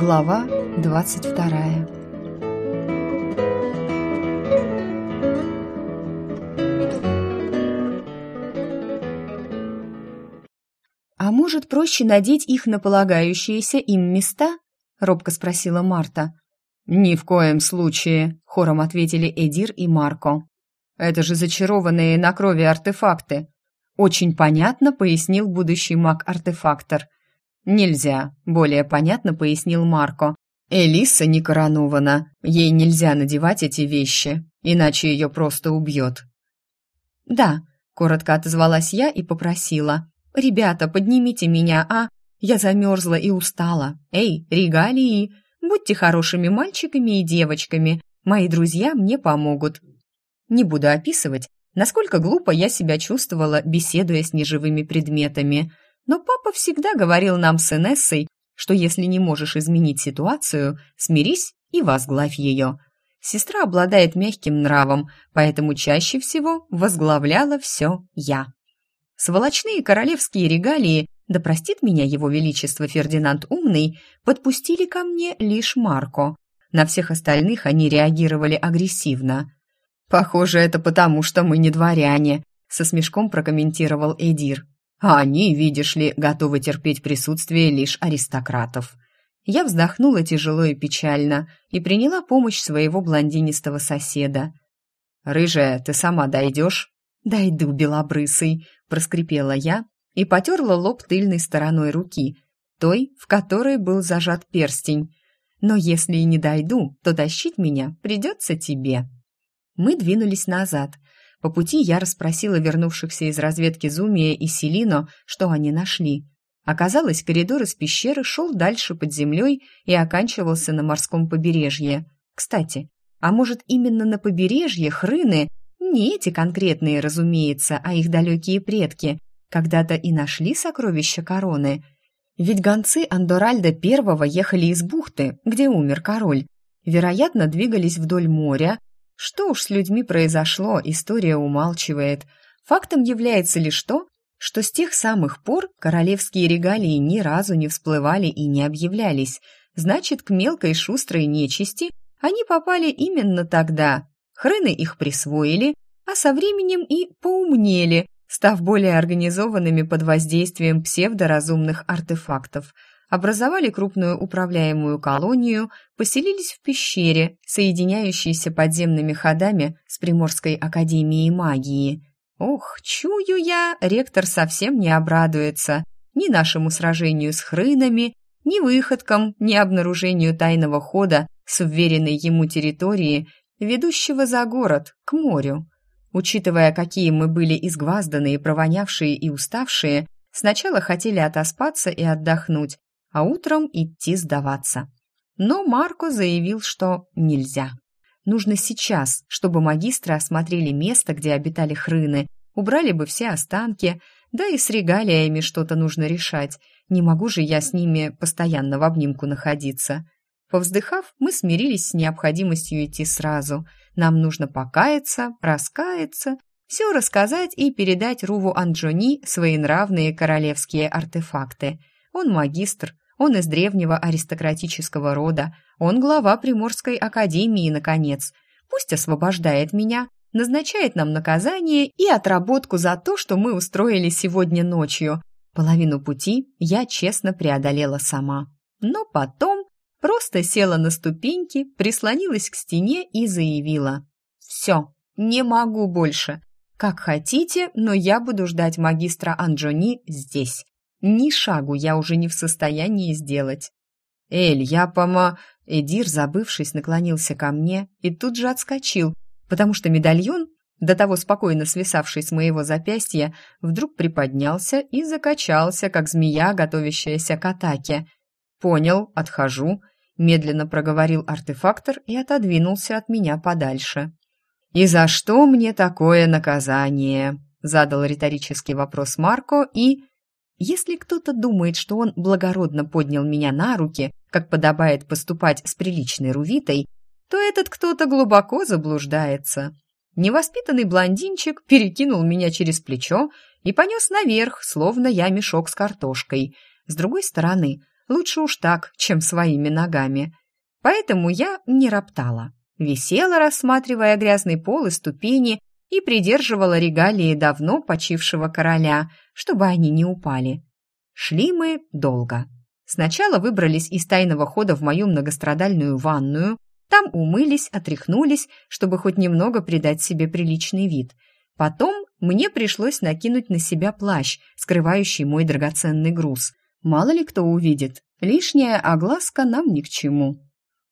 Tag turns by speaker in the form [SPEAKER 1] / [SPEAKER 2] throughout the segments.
[SPEAKER 1] Глава двадцать вторая «А может, проще надеть их на полагающиеся им места?» — робко спросила Марта.
[SPEAKER 2] «Ни в коем случае», — хором ответили Эдир и Марко. «Это же зачарованные на крови артефакты», — очень понятно пояснил будущий маг-артефактор. «Нельзя», — более понятно пояснил Марко. «Элиса не коронована, ей нельзя надевать эти вещи, иначе ее просто убьет».
[SPEAKER 1] «Да», — коротко отозвалась я и попросила. «Ребята, поднимите меня, а? Я замерзла и устала. Эй, регалии, будьте хорошими мальчиками и девочками. Мои друзья мне помогут». Не буду описывать, насколько глупо я себя чувствовала, беседуя с неживыми предметами. Но папа всегда говорил нам с Инессой, что если не можешь изменить ситуацию, смирись и возглавь ее. Сестра обладает мягким нравом, поэтому чаще всего возглавляла все я. Сволочные королевские регалии, да простит меня его величество Фердинанд Умный, подпустили ко мне лишь Марко. На всех остальных они реагировали агрессивно. «Похоже, это потому, что мы не дворяне», — со смешком прокомментировал Эдир. «А они, видишь ли, готовы терпеть присутствие лишь аристократов». Я вздохнула тяжело и печально и приняла помощь своего блондинистого соседа. «Рыжая, ты сама дойдешь?» «Дойду, белобрысый», — проскрипела я и потерла лоб тыльной стороной руки, той, в которой был зажат перстень. «Но если и не дойду, то тащить меня придется тебе». Мы двинулись назад. По пути я расспросила вернувшихся из разведки Зумия и Селино, что они нашли. Оказалось, коридор из пещеры шел дальше под землей и оканчивался на морском побережье. Кстати, а может именно на побережье Хрыны не эти конкретные, разумеется, а их далекие предки. Когда-то и нашли сокровища короны. Ведь гонцы Андоральда I ехали из бухты, где умер король. Вероятно, двигались вдоль моря. Что уж с людьми произошло, история умалчивает. Фактом является лишь то, что с тех самых пор королевские регалии ни разу не всплывали и не объявлялись. Значит, к мелкой шустрой нечисти они попали именно тогда, Хрыны их присвоили, а со временем и поумнели, став более организованными под воздействием псевдоразумных артефактов. Образовали крупную управляемую колонию, поселились в пещере, соединяющейся подземными ходами с Приморской академией магии. Ох, чую я, ректор совсем не обрадуется ни нашему сражению с хрынами, ни выходкам, ни обнаружению тайного хода с уверенной ему территории ведущего за город, к морю. Учитывая, какие мы были изгвазданные, провонявшие и уставшие, сначала хотели отоспаться и отдохнуть, а утром идти сдаваться. Но Марко заявил, что нельзя. Нужно сейчас, чтобы магистры осмотрели место, где обитали хрыны, убрали бы все останки, да и с регалиями что-то нужно решать. Не могу же я с ними постоянно в обнимку находиться. Повздыхав, мы смирились с необходимостью идти сразу. Нам нужно покаяться, раскаяться, все рассказать и передать Руву Анджони свои нравные королевские артефакты. Он магистр, он из древнего аристократического рода, он глава Приморской академии, наконец. Пусть освобождает меня, назначает нам наказание и отработку за то, что мы устроили сегодня ночью. Половину пути я честно преодолела сама. Но потом Просто села на ступеньки, прислонилась к стене и заявила. «Все, не могу больше. Как хотите, но я буду ждать магистра Анджони здесь. Ни шагу я уже не в состоянии сделать». «Эль, я пома...» Эдир, забывшись, наклонился ко мне и тут же отскочил, потому что медальон, до того спокойно свисавший с моего запястья, вдруг приподнялся и закачался, как змея, готовящаяся к атаке. «Понял, отхожу», медленно проговорил артефактор и отодвинулся от меня подальше. «И за что мне такое наказание?» задал риторический вопрос Марко и... Если кто-то думает, что он благородно поднял меня на руки, как подобает поступать с приличной рувитой, то этот кто-то глубоко заблуждается. Невоспитанный блондинчик перекинул меня через плечо и понес наверх, словно я мешок с картошкой. С другой стороны, Лучше уж так, чем своими ногами. Поэтому я не роптала. Висела, рассматривая грязный пол и ступени, и придерживала регалии давно почившего короля, чтобы они не упали. Шли мы долго. Сначала выбрались из тайного хода в мою многострадальную ванную, там умылись, отряхнулись, чтобы хоть немного придать себе приличный вид. Потом мне пришлось накинуть на себя плащ, скрывающий мой драгоценный груз. Мало ли кто увидит, лишняя огласка нам ни к чему.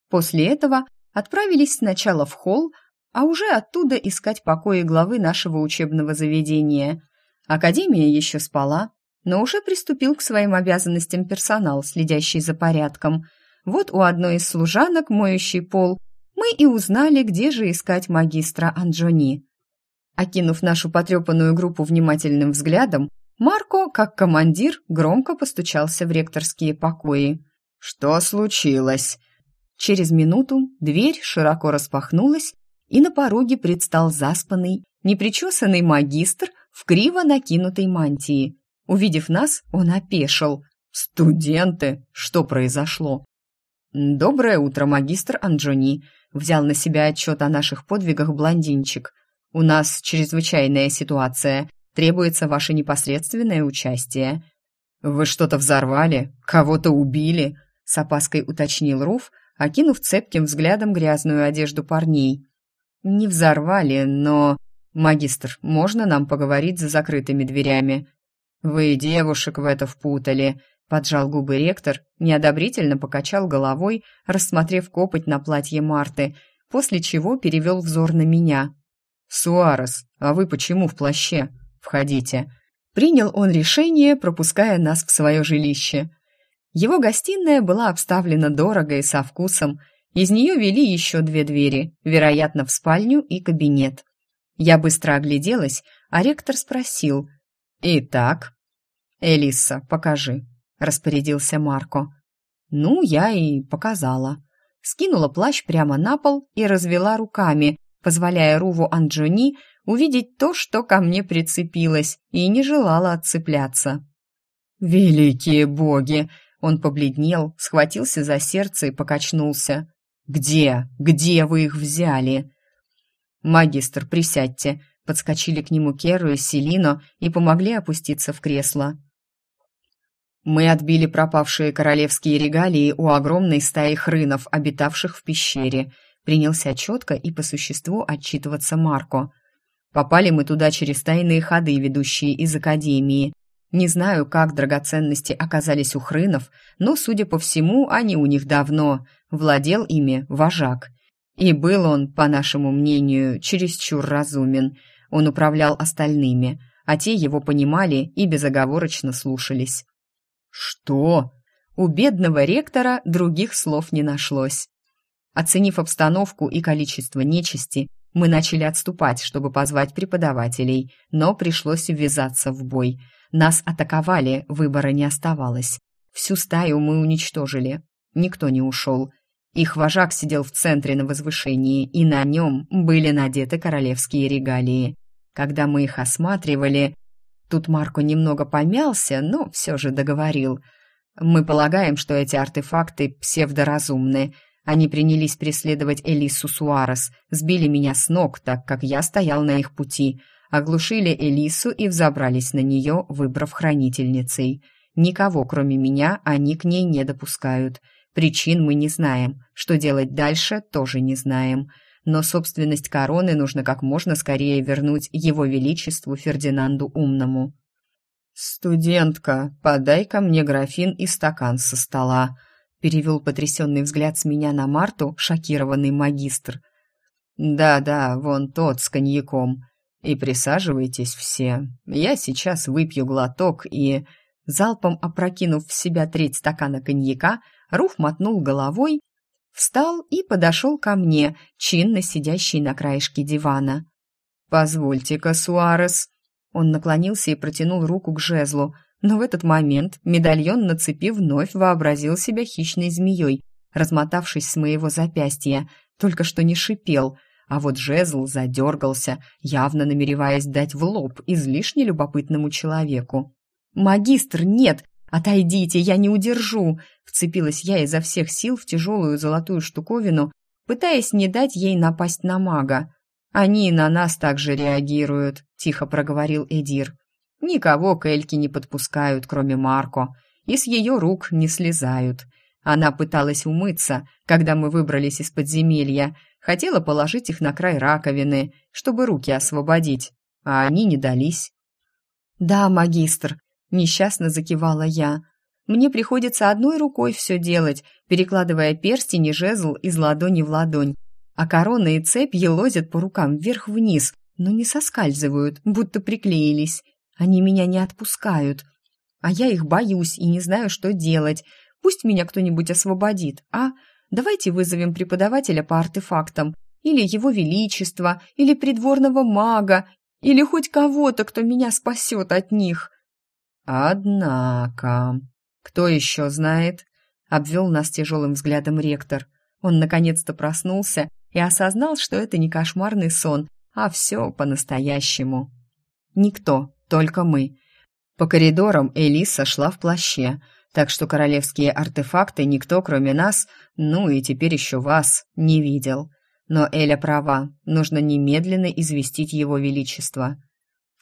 [SPEAKER 1] После этого отправились сначала в холл, а уже оттуда искать покои главы нашего учебного заведения. Академия еще спала, но уже приступил к своим обязанностям персонал, следящий за порядком. Вот у одной из служанок, моющий пол, мы и узнали, где же искать магистра Анджони. Окинув нашу потрепанную группу внимательным взглядом, Марко, как командир, громко постучался в ректорские покои.
[SPEAKER 2] «Что случилось?»
[SPEAKER 1] Через минуту дверь широко распахнулась, и на пороге предстал заспанный, непричесанный магистр в криво накинутой мантии. Увидев нас, он опешил. «Студенты! Что произошло?» «Доброе утро, магистр Анджони», — взял на себя отчет о наших подвигах блондинчик. «У нас чрезвычайная ситуация. Требуется ваше непосредственное участие». «Вы что-то взорвали? Кого-то убили?» — с опаской уточнил Руф, окинув цепким взглядом грязную одежду парней. «Не взорвали, но...» «Магистр, можно нам поговорить за закрытыми дверями?» «Вы девушек в это впутали», — поджал губы ректор, неодобрительно покачал головой, рассмотрев копоть на платье Марты, после чего перевел взор на меня. «Суарес, а вы почему в плаще? Входите». Принял он решение, пропуская нас в свое жилище. Его гостиная была обставлена дорого и со вкусом. Из нее вели еще две двери, вероятно, в спальню и кабинет. Я быстро огляделась, а ректор спросил. «Итак?» «Элисса, покажи», — распорядился Марко. Ну, я и показала. Скинула плащ прямо на пол и развела руками, позволяя Руву Анджони увидеть то, что ко мне прицепилось, и не желала отцепляться. «Великие боги!» Он побледнел, схватился за сердце и покачнулся. «Где? Где вы их взяли?» «Магистр, присядьте!» Подскочили к нему Керу и Селино и помогли опуститься в кресло. Мы отбили пропавшие королевские регалии у огромной стаи хрынов, обитавших в пещере. Принялся четко и по существу отчитываться Марко. Попали мы туда через тайные ходы, ведущие из Академии. Не знаю, как драгоценности оказались у хрынов, но, судя по всему, они у них давно. Владел ими вожак. И был он, по нашему мнению, чересчур разумен. Он управлял остальными, а те его понимали и безоговорочно слушались. «Что?» У бедного ректора других слов не нашлось. Оценив обстановку и количество нечисти, мы начали отступать, чтобы позвать преподавателей, но пришлось ввязаться в бой – нас атаковали, выбора не оставалось. Всю стаю мы уничтожили. Никто не ушел. Их вожак сидел в центре на возвышении, и на нем были надеты королевские регалии. Когда мы их осматривали... Тут Марко немного помялся, но все же договорил. Мы полагаем, что эти артефакты псевдоразумны. Они принялись преследовать Элису Суарес, сбили меня с ног, так как я стоял на их пути — оглушили Элису и взобрались на нее, выбрав хранительницей. Никого, кроме меня, они к ней не допускают. Причин мы не знаем, что делать дальше тоже не знаем. Но собственность короны нужно как можно скорее вернуть его величеству Фердинанду Умному. «Студентка, подай-ка мне графин и стакан со стола», перевел потрясенный взгляд с меня на Марту шокированный магистр. «Да-да, вон тот с коньяком», и присаживайтесь все. Я сейчас выпью глоток и...» Залпом опрокинув в себя треть стакана коньяка, Руф мотнул головой, встал и подошел ко мне, чинно сидящий на краешке дивана. «Позвольте-ка, Суарес!» Он наклонился и протянул руку к жезлу, но в этот момент медальон на цепи вновь вообразил себя хищной змеей, размотавшись с моего запястья, только что не шипел — а вот жезл задергался, явно намереваясь дать в лоб излишне любопытному человеку. «Магистр, нет! «Отойдите, я не удержу!» Вцепилась я изо всех сил в тяжелую золотую штуковину, пытаясь не дать ей напасть на мага. «Они на нас также реагируют», — тихо проговорил Эдир. «Никого к Эльке не подпускают, кроме Марко, и с ее рук не слезают. Она пыталась умыться, когда мы выбрались из подземелья, хотела положить их на край раковины, чтобы руки освободить, а они не дались». «Да, магистр», — несчастно закивала я. «Мне приходится одной рукой все делать, перекладывая перстень и жезл из ладони в ладонь, а корона и цепь елозят по рукам вверх-вниз, но не соскальзывают, будто приклеились. Они меня не отпускают. А я их боюсь и не знаю, что делать. Пусть меня кто-нибудь освободит, а? Давайте вызовем преподавателя по артефактам, или его величество, или придворного мага, или хоть кого-то, кто меня спасет от них. Однако, кто еще знает? Обвел нас тяжелым взглядом ректор. Он наконец-то проснулся и осознал, что это не кошмарный сон, а все по-настоящему. Никто, только мы. По коридорам Элиса шла в плаще, так что королевские артефакты никто, кроме нас, ну и теперь еще вас, не видел. Но Эля права, нужно немедленно известить его величество.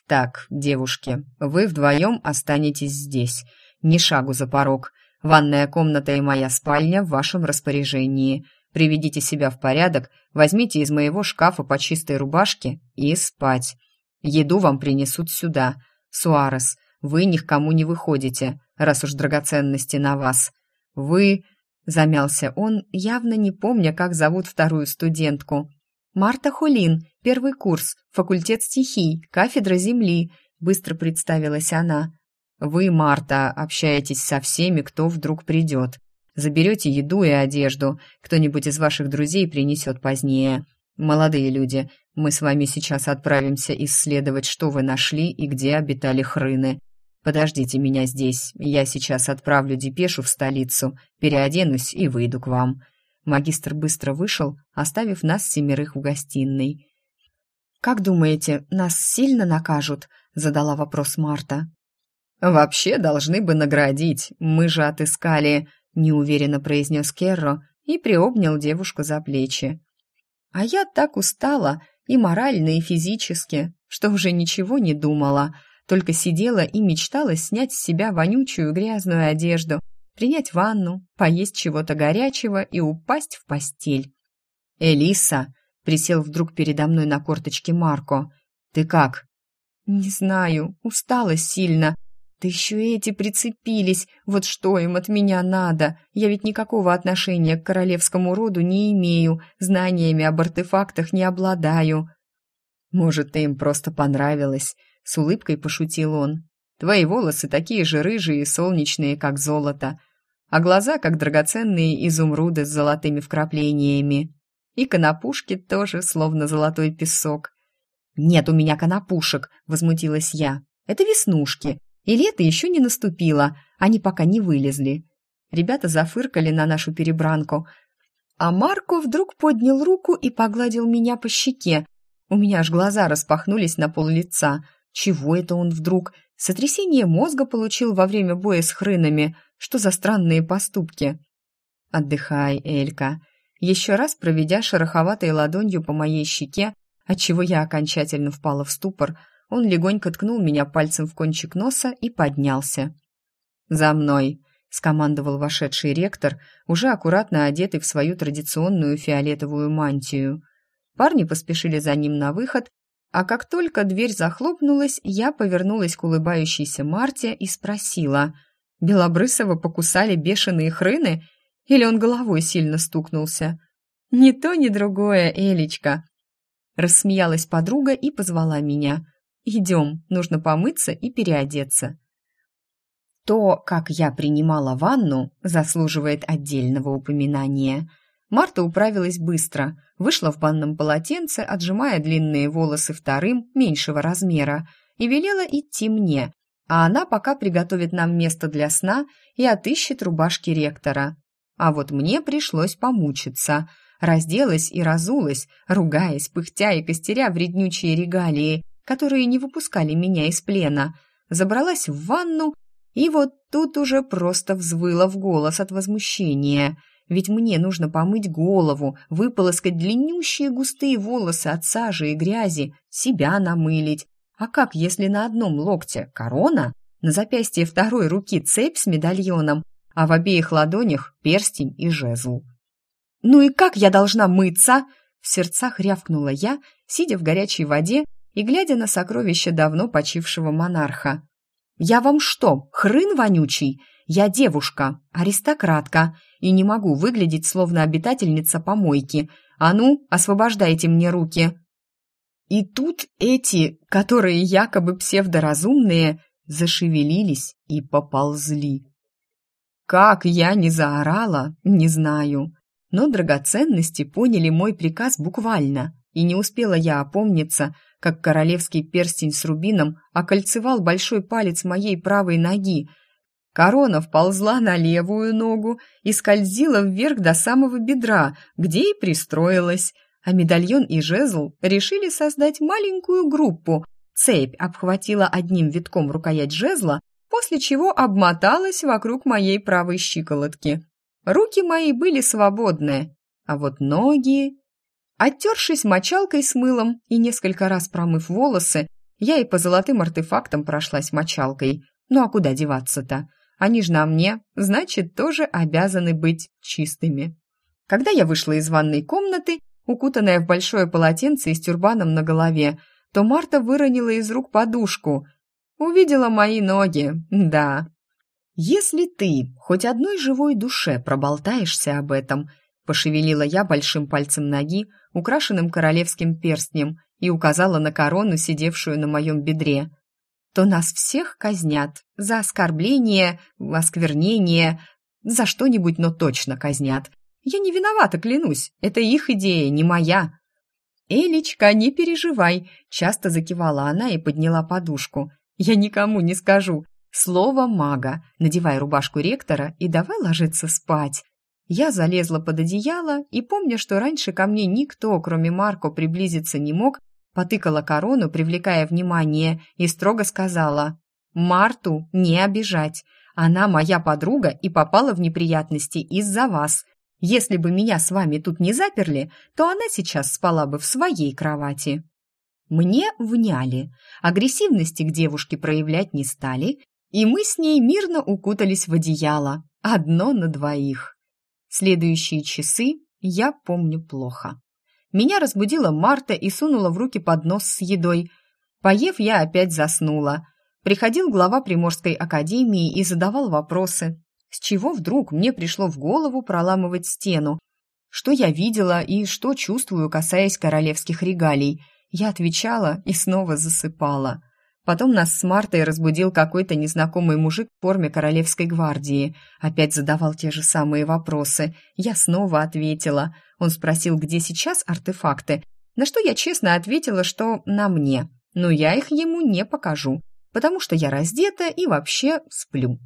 [SPEAKER 1] Так, девушки, вы вдвоем останетесь здесь, ни шагу за порог. Ванная комната и моя спальня в вашем распоряжении – Приведите себя в порядок, возьмите из моего шкафа по чистой рубашке и спать. Еду вам принесут сюда. Суарес, вы ни к кому не выходите, раз уж драгоценности на вас. Вы...» Замялся он, явно не помня, как зовут вторую студентку. «Марта Хулин, первый курс, факультет стихий, кафедра земли», быстро представилась она. «Вы, Марта, общаетесь со всеми, кто вдруг придет. Заберете еду и одежду. Кто-нибудь из ваших друзей принесет позднее. Молодые люди, мы с вами сейчас отправимся исследовать, что вы нашли и где обитали хрыны. Подождите меня здесь. Я сейчас отправлю депешу в столицу, переоденусь и выйду к вам». Магистр быстро вышел, оставив нас семерых в гостиной. «Как думаете, нас сильно накажут?» — задала вопрос Марта. «Вообще должны бы наградить. Мы же отыскали...» неуверенно произнес Керро и приобнял девушку за плечи. А я так устала, и морально, и физически, что уже ничего не думала, только сидела и мечтала снять с себя вонючую грязную одежду, принять ванну, поесть чего-то горячего и упасть в постель. «Элиса!» — присел вдруг передо мной на корточке Марко. «Ты как?» «Не знаю, устала сильно, да еще эти прицепились. Вот что им от меня надо? Я ведь никакого отношения к королевскому роду не имею, знаниями об артефактах не обладаю. Может, ты им просто понравилась? С улыбкой пошутил он. Твои волосы такие же рыжие и солнечные, как золото, а глаза, как драгоценные изумруды с золотыми вкраплениями. И конопушки тоже, словно золотой песок. «Нет у меня конопушек», — возмутилась я. «Это веснушки. И лето еще не наступило, они пока не вылезли. Ребята зафыркали на нашу перебранку. А Марко вдруг поднял руку и погладил меня по щеке. У меня аж глаза распахнулись на пол лица. Чего это он вдруг? Сотрясение мозга получил во время боя с хрынами. Что за странные поступки? Отдыхай, Элька. Еще раз проведя шероховатой ладонью по моей щеке, отчего я окончательно впала в ступор, он легонько ткнул меня пальцем в кончик носа и поднялся. «За мной!» — скомандовал вошедший ректор, уже аккуратно одетый в свою традиционную фиолетовую мантию. Парни поспешили за ним на выход, а как только дверь захлопнулась, я повернулась к улыбающейся Марте и спросила, «Белобрысова покусали бешеные хрыны? Или он головой сильно стукнулся?» «Ни то, ни другое, Элечка!» Рассмеялась подруга и позвала меня — Идем, нужно помыться и переодеться. То, как я принимала ванну, заслуживает отдельного упоминания. Марта управилась быстро, вышла в банном полотенце, отжимая длинные волосы вторым, меньшего размера, и велела идти мне, а она пока приготовит нам место для сна и отыщет рубашки ректора. А вот мне пришлось помучиться. Разделась и разулась, ругаясь, пыхтя и костеря вреднючие регалии, которые не выпускали меня из плена, забралась в ванну И вот тут уже просто взвыла в голос от возмущения. Ведь мне нужно помыть голову, выполоскать длиннющие густые волосы от сажи и грязи, себя намылить. А как, если на одном локте корона, на запястье второй руки цепь с медальоном, а в обеих ладонях перстень и жезл? «Ну и как я должна мыться?» В сердцах рявкнула я, сидя в горячей воде и глядя на сокровища давно почившего монарха. «Я вам что, хрын вонючий? Я девушка, аристократка, и не могу выглядеть словно обитательница помойки. А ну, освобождайте мне руки!» И тут эти, которые якобы псевдоразумные, зашевелились и поползли. Как я не заорала, не знаю, но драгоценности поняли мой приказ буквально, и не успела я опомниться, как королевский перстень с рубином окольцевал большой палец моей правой ноги, Корона вползла на левую ногу и скользила вверх до самого бедра, где и пристроилась, а медальон и жезл решили создать маленькую группу. Цепь обхватила одним витком рукоять жезла, после чего обмоталась вокруг моей правой щиколотки. Руки мои были свободны, а вот ноги... Оттершись мочалкой с мылом и несколько раз промыв волосы, я и по золотым артефактам прошлась мочалкой. Ну а куда деваться-то? Они ж на мне, значит, тоже обязаны быть чистыми. Когда я вышла из ванной комнаты, укутанная в большое полотенце и с тюрбаном на голове, то Марта выронила из рук подушку. Увидела мои ноги, да. «Если ты хоть одной живой душе проболтаешься об этом», пошевелила я большим пальцем ноги, украшенным королевским перстнем, и указала на корону, сидевшую на моем бедре то нас всех казнят за оскорбление, осквернение, за что-нибудь, но точно казнят. Я не виновата, клянусь, это их идея, не моя. «Элечка, не переживай», — часто закивала она и подняла подушку. «Я никому не скажу. Слово мага. Надевай рубашку ректора и давай ложиться спать». Я залезла под одеяло и, помня, что раньше ко мне никто, кроме Марко, приблизиться не мог, потыкала корону, привлекая внимание, и строго сказала «Марту не обижать. Она моя подруга и попала в неприятности из-за вас. Если бы меня с вами тут не заперли, то она сейчас спала бы в своей кровати». Мне вняли, агрессивности к девушке проявлять не стали, и мы с ней мирно укутались в одеяло, одно на двоих. Следующие часы я помню плохо. Меня разбудила Марта и сунула в руки поднос с едой. Поев, я опять заснула. Приходил глава Приморской академии и задавал вопросы. С чего вдруг мне пришло в голову проламывать стену? Что я видела и что чувствую, касаясь королевских регалий? Я отвечала и снова засыпала. Потом нас с Мартой разбудил какой-то незнакомый мужик в форме королевской гвардии. Опять задавал те же самые вопросы. Я снова ответила. Он спросил, где сейчас артефакты, на что я честно ответила, что на мне. Но я их ему не покажу, потому что я раздета и вообще сплю.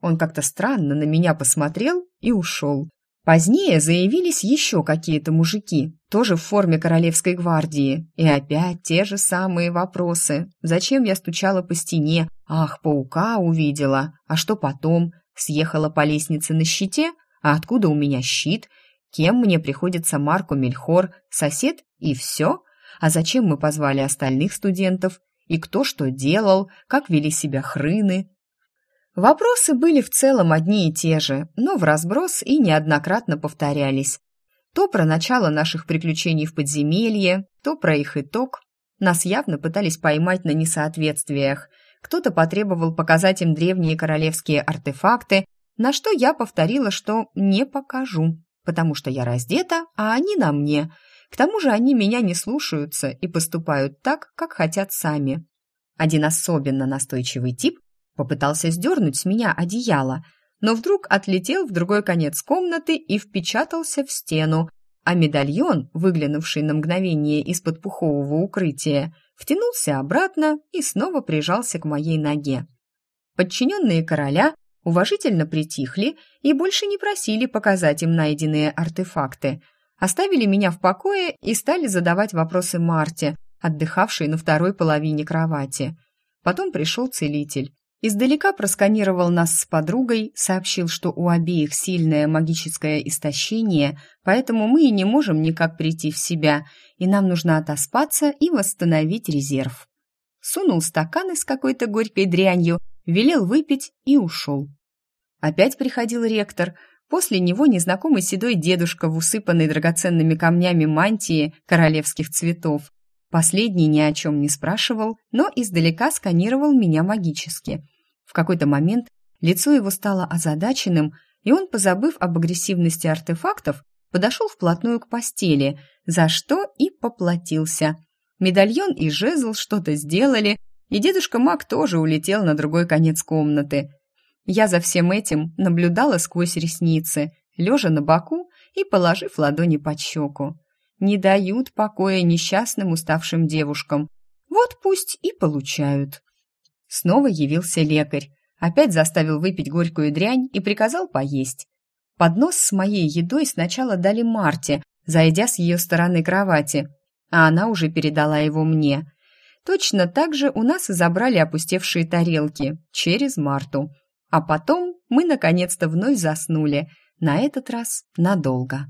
[SPEAKER 1] Он как-то странно на меня посмотрел и ушел. Позднее заявились еще какие-то мужики, тоже в форме королевской гвардии. И опять те же самые вопросы. Зачем я стучала по стене? Ах, паука увидела. А что потом? Съехала по лестнице на щите? А откуда у меня щит? Кем мне приходится Марко Мельхор? Сосед? И все? А зачем мы позвали остальных студентов? И кто что делал? Как вели себя хрыны? Вопросы были в целом одни и те же, но в разброс и неоднократно повторялись. То про начало наших приключений в подземелье, то про их итог. Нас явно пытались поймать на несоответствиях. Кто-то потребовал показать им древние королевские артефакты, на что я повторила, что не покажу, потому что я раздета, а они на мне. К тому же они меня не слушаются и поступают так, как хотят сами. Один особенно настойчивый тип Попытался сдернуть с меня одеяло, но вдруг отлетел в другой конец комнаты и впечатался в стену, а медальон, выглянувший на мгновение из-под пухового укрытия, втянулся обратно и снова прижался к моей ноге. Подчиненные короля уважительно притихли и больше не просили показать им найденные артефакты. Оставили меня в покое и стали задавать вопросы Марте, отдыхавшей на второй половине кровати. Потом пришел целитель
[SPEAKER 2] Издалека просканировал нас с подругой, сообщил, что у обеих сильное магическое истощение, поэтому мы и не можем никак прийти в себя, и нам нужно отоспаться и восстановить резерв. Сунул стаканы с какой-то горькой дрянью, велел выпить и ушел. Опять приходил ректор, после него незнакомый седой дедушка в усыпанной драгоценными камнями мантии королевских цветов. Последний ни о чем не спрашивал, но издалека сканировал меня магически. В какой-то момент лицо его стало озадаченным, и он, позабыв об агрессивности артефактов, подошел вплотную к постели, за что и поплатился. Медальон и жезл что-то сделали, и дедушка Мак тоже улетел на другой конец комнаты. Я за всем этим наблюдала сквозь ресницы, лежа на боку и положив ладони под щеку не дают покоя несчастным уставшим девушкам. Вот пусть и получают. Снова явился лекарь, опять заставил выпить горькую дрянь и приказал поесть. Поднос с моей едой сначала дали Марте, зайдя с ее стороны кровати, а она уже передала его мне. Точно так же у нас забрали опустевшие тарелки через Марту. А потом мы наконец-то вновь заснули, на этот раз надолго.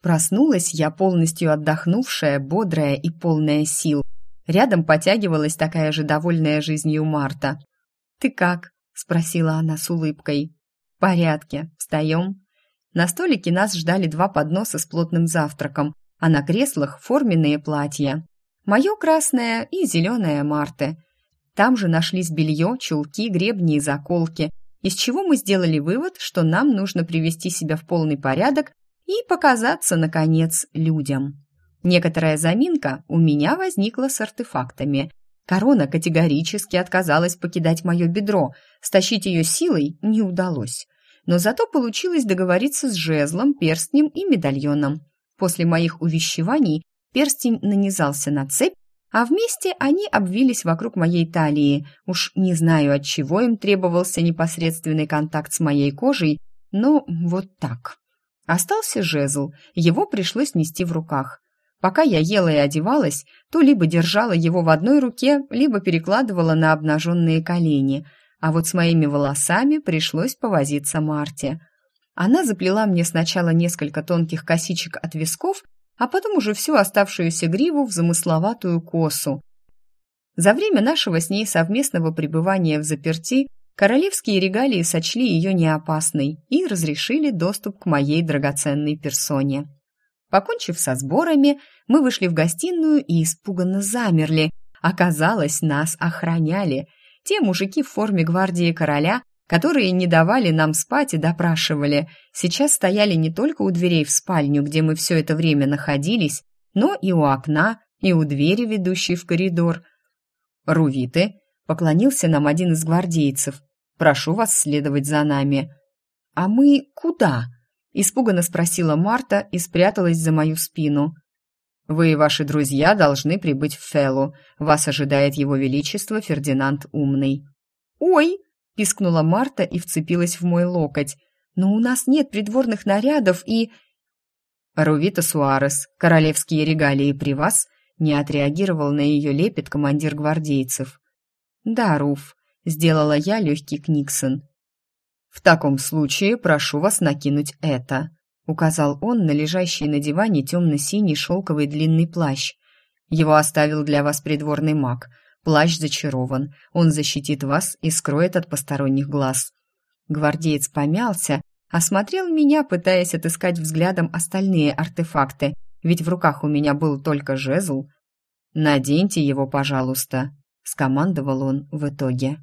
[SPEAKER 2] Проснулась я полностью отдохнувшая, бодрая и полная сил. Рядом потягивалась такая же довольная жизнью Марта. «Ты как?» – спросила она с улыбкой. «В порядке. Встаем?» На столике нас ждали два подноса с плотным завтраком, а на креслах форменные платья. Мое красное и зеленое Марты. Там же нашлись белье, чулки, гребни и заколки, из чего мы сделали вывод, что нам нужно привести себя в полный порядок и показаться, наконец, людям. Некоторая заминка у меня возникла с артефактами. Корона категорически отказалась покидать мое бедро, стащить ее силой не удалось. Но зато получилось договориться с жезлом, перстнем и медальоном. После моих увещеваний перстень нанизался на цепь, а вместе они обвились вокруг моей талии. Уж не знаю, от чего им требовался непосредственный контакт с моей кожей, но вот так. Остался жезл, его пришлось нести в руках. Пока я ела и одевалась, то либо держала его в одной руке, либо перекладывала на обнаженные колени, а вот с моими волосами пришлось повозиться Марте. Она заплела мне сначала несколько тонких косичек от висков, а потом уже всю оставшуюся гриву в замысловатую косу. За время нашего с ней совместного пребывания в заперти Королевские регалии сочли ее неопасной и разрешили доступ к моей драгоценной персоне. Покончив со сборами, мы вышли в гостиную и испуганно замерли. Оказалось, нас охраняли. Те мужики в форме гвардии короля, которые не давали нам спать и допрашивали, сейчас стояли не только у дверей в спальню, где мы все это время находились, но и у окна, и у двери, ведущей в коридор. «Рувиты», Поклонился нам один из гвардейцев. «Прошу вас следовать за нами». «А мы куда?» Испуганно спросила Марта и спряталась за мою спину. «Вы и ваши друзья должны прибыть в Фелу. Вас ожидает его величество Фердинанд Умный». «Ой!» – пискнула Марта и вцепилась в мой локоть. «Но у нас нет придворных нарядов и...» «Рувита Суарес, королевские регалии при вас?» – не отреагировал на ее лепет командир гвардейцев. «Да, Руф», — сделала я легкий книксон. «В таком случае прошу вас накинуть это», — указал он на лежащий на диване темно-синий шелковый длинный плащ. «Его оставил для вас придворный маг. Плащ зачарован. Он защитит вас и скроет от посторонних глаз». Гвардеец помялся, осмотрел меня, пытаясь отыскать взглядом остальные артефакты, ведь в руках у меня был только жезл. «Наденьте его, пожалуйста», скомандовал он в итоге.